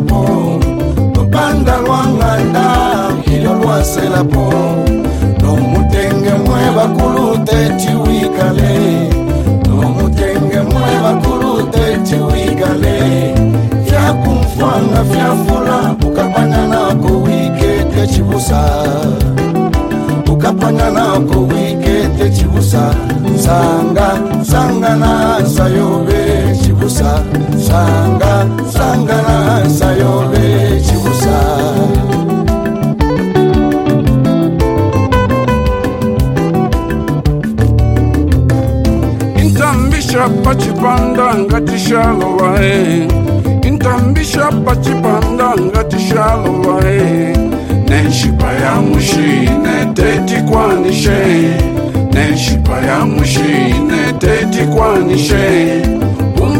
lwasela po topanda lwa nganda ilo lwasela po tomutenge mwe bakulu teti wikale tomutenge mwe bakulu teti wikale vyakumfwanga vyafula buka sanga sangana sayole chibusa intambisha pachipanda ngati shalowae intambisha pachipanda ngati shalowae nenshipa ya mushine tetikwanishe nenshipa ya mushine tetikwanishe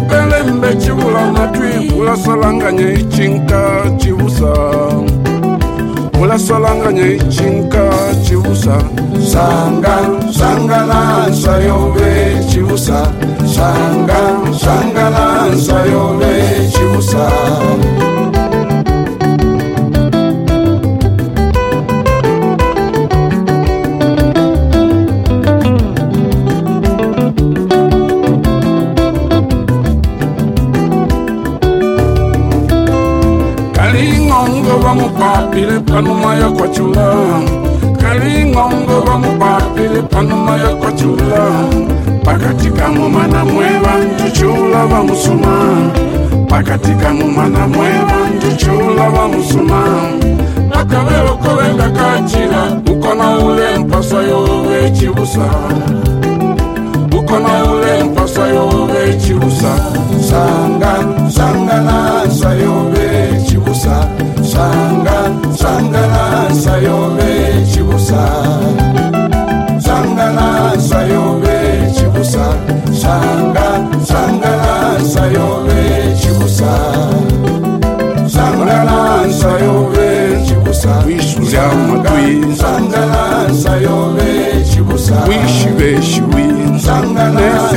kelembe cibula matwi ulasalanganya icinka cibusa ulasalanganya icinka cibusa sanga sangala nsayobe cibusa sanga sangala nsayobe cibusa bapile panuma ya kwachula kali ngongo bamu bapile panuma ya kwachula pakati kanguma na mweba njuchula bamusuma pakati kanguma na mweba njuchula bamusuma akabelokobenda kachila ukona ule mpasa yowe chibusa ukona ule mpasa yowe chibusa saa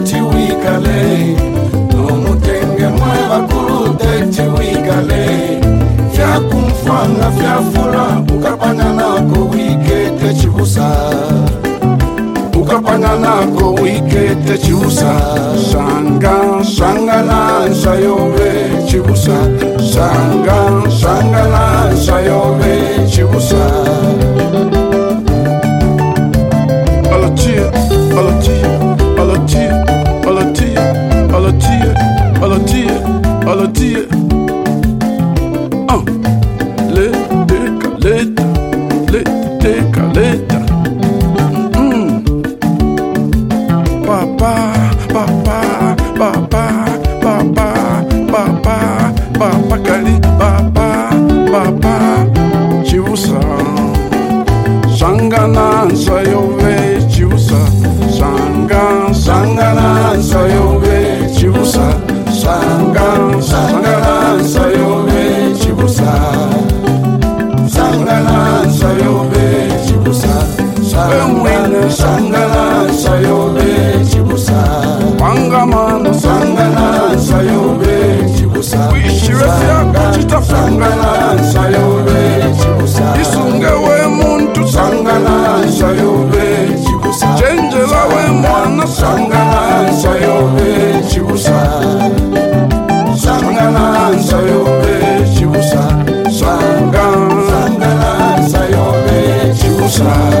tetiwikalei lomutenge mwevakulu tetiwikalei fyakumfwanga fyafula ukapananako wike tecihusa ukapananako wike tecihusa shanga shangana nsayove cihusa shang ralenti. Un, les décalettes, les décalettes. Mm. Papa, papa, papa, papa, papa, papa, Cali, papa, papa. Je vous sens. Sangana, Sanga sayo e chibusa Sanga sayo e chibusa Sanga sanga sayo e chibusa